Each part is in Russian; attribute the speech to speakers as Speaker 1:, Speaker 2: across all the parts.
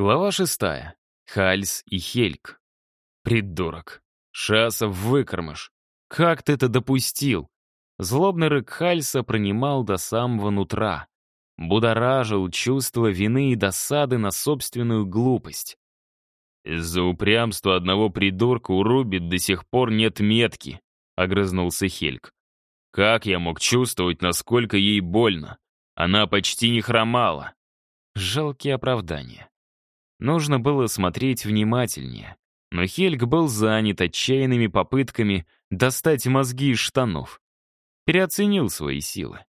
Speaker 1: Глава шестая. Хальс и Хельк. Придурок. Шасов выкормыш. Как ты это допустил? Злобный рык Хальса пронимал до самого нутра. Будоражил чувство вины и досады на собственную глупость. «Из-за упрямства одного придурка у Руби до сих пор нет метки», — огрызнулся Хельк. «Как я мог чувствовать, насколько ей больно? Она почти не хромала». Жалкие оправдания. Нужно было смотреть внимательнее. Но Хельг был занят отчаянными попытками достать мозги из штанов. Переоценил свои силы.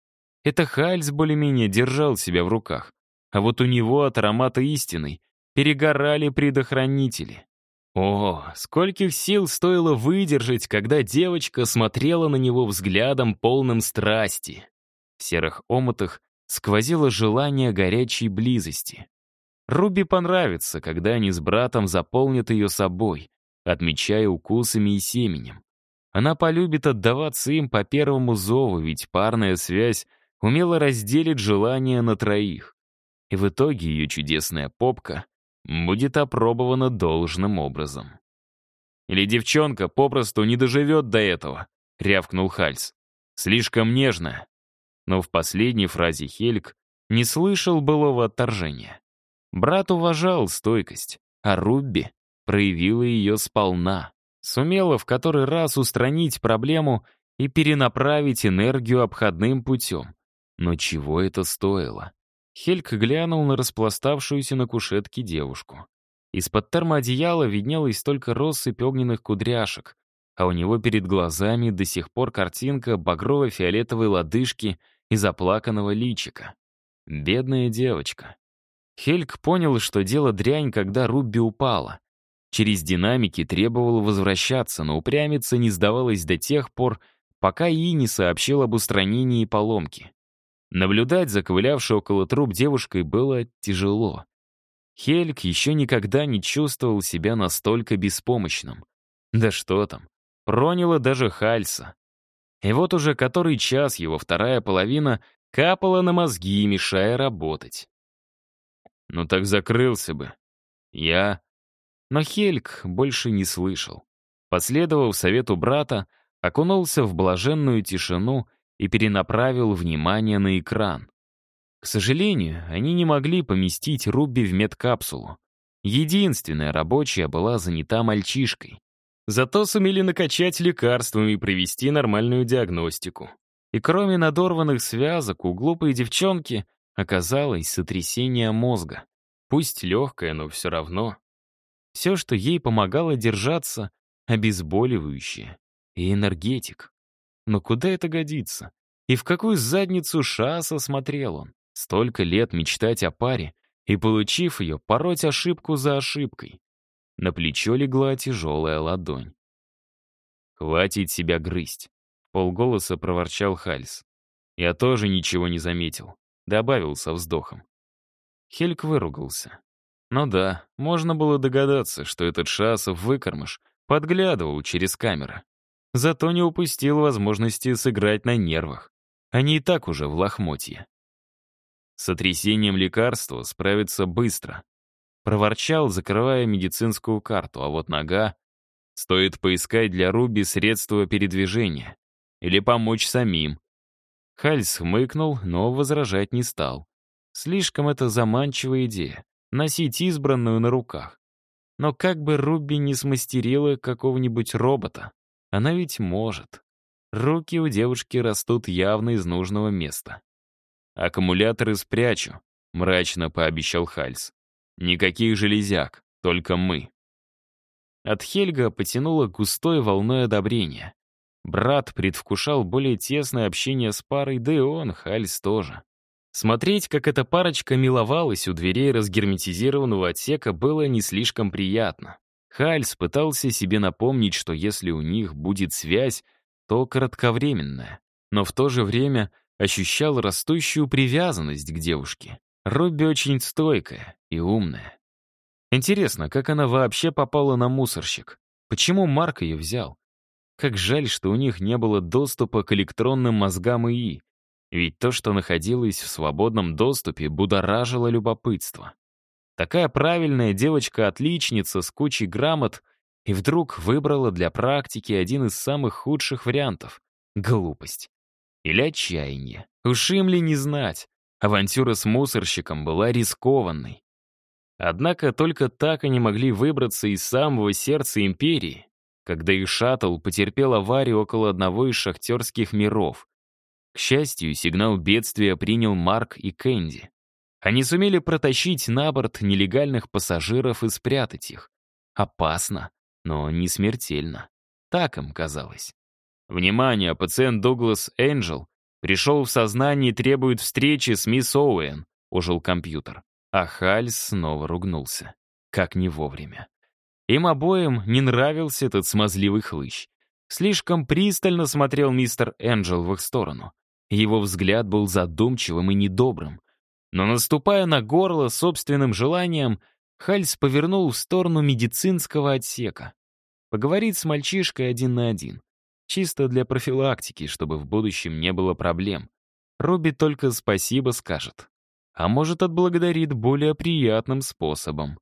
Speaker 1: Это Хальс более-менее держал себя в руках. А вот у него от аромата истины перегорали предохранители. О, скольких сил стоило выдержать, когда девочка смотрела на него взглядом полным страсти. В серых омутах сквозило желание горячей близости. Руби понравится, когда они с братом заполнят ее собой, отмечая укусами и семенем. Она полюбит отдаваться им по первому зову, ведь парная связь умело разделит желание на троих. И в итоге ее чудесная попка будет опробована должным образом. «Или девчонка попросту не доживет до этого», — рявкнул Хальс. «Слишком нежная». Но в последней фразе Хельк не слышал былого отторжения. Брат уважал стойкость, а Рубби проявила ее сполна. Сумела в который раз устранить проблему и перенаправить энергию обходным путем. Но чего это стоило? Хельк глянул на распластавшуюся на кушетке девушку. Из-под термоодеяла виднелась только россыпь огненных кудряшек, а у него перед глазами до сих пор картинка багрово-фиолетовой лодыжки и заплаканного личика. Бедная девочка. Хельк понял, что дело дрянь, когда Рубби упала. Через динамики требовал возвращаться, но упрямиться не сдавалась до тех пор, пока И не сообщил об устранении поломки. Наблюдать за ковылявшей около труп девушкой было тяжело. Хельк еще никогда не чувствовал себя настолько беспомощным. Да что там, проняло даже Хальса. И вот уже который час его вторая половина капала на мозги, мешая работать. Ну так закрылся бы. Я... Но Хельк больше не слышал. Последовав совету брата, окунулся в блаженную тишину и перенаправил внимание на экран. К сожалению, они не могли поместить Руби в медкапсулу. Единственная рабочая была занята мальчишкой. Зато сумели накачать лекарствами и провести нормальную диагностику. И кроме надорванных связок, у глупой девчонки оказалось сотрясение мозга. Пусть легкое, но все равно. Все, что ей помогало держаться, обезболивающее и энергетик. Но куда это годится? И в какую задницу Шаса смотрел он? Столько лет мечтать о паре и, получив ее, пороть ошибку за ошибкой. На плечо легла тяжелая ладонь. «Хватит себя грызть», — полголоса проворчал Хальс. Я тоже ничего не заметил. Добавил со вздохом. Хельк выругался. Ну да, можно было догадаться, что этот Шасов выкормыш подглядывал через камеры. Зато не упустил возможности сыграть на нервах. Они и так уже в лохмотье. С отрясением лекарства справиться быстро. Проворчал, закрывая медицинскую карту, а вот нога... Стоит поискать для Руби средства передвижения. Или помочь самим. Хальс хмыкнул, но возражать не стал. Слишком это заманчивая идея — носить избранную на руках. Но как бы Руби не смастерила какого-нибудь робота, она ведь может. Руки у девушки растут явно из нужного места. «Аккумуляторы спрячу», — мрачно пообещал Хальс. «Никаких железяк, только мы». От Хельга потянуло густой волной одобрения. Брат предвкушал более тесное общение с парой, да и он, Хальс, тоже. Смотреть, как эта парочка миловалась у дверей разгерметизированного отсека, было не слишком приятно. Хальс пытался себе напомнить, что если у них будет связь, то кратковременная, но в то же время ощущал растущую привязанность к девушке. Робби очень стойкая и умная. Интересно, как она вообще попала на мусорщик? Почему Марк ее взял? Как жаль, что у них не было доступа к электронным мозгам ИИ. Ведь то, что находилось в свободном доступе, будоражило любопытство. Такая правильная девочка-отличница с кучей грамот и вдруг выбрала для практики один из самых худших вариантов — глупость. Или отчаяние. Уж им ли не знать. Авантюра с мусорщиком была рискованной. Однако только так они могли выбраться из самого сердца империи, когда их шаттл потерпел аварию около одного из шахтерских миров. К счастью, сигнал бедствия принял Марк и Кэнди. Они сумели протащить на борт нелегальных пассажиров и спрятать их. Опасно, но не смертельно. Так им казалось. Внимание, пациент Дуглас Энджел пришел в сознание и требует встречи с мисс Оуэн, ужил компьютер. А Хальс снова ругнулся. Как не вовремя. Им обоим не нравился этот смазливый хлыщ. Слишком пристально смотрел мистер Энджел в их сторону. Его взгляд был задумчивым и недобрым. Но наступая на горло собственным желанием, Хальс повернул в сторону медицинского отсека. Поговорить с мальчишкой один на один. Чисто для профилактики, чтобы в будущем не было проблем. Робби только спасибо скажет. А может, отблагодарит более приятным способом.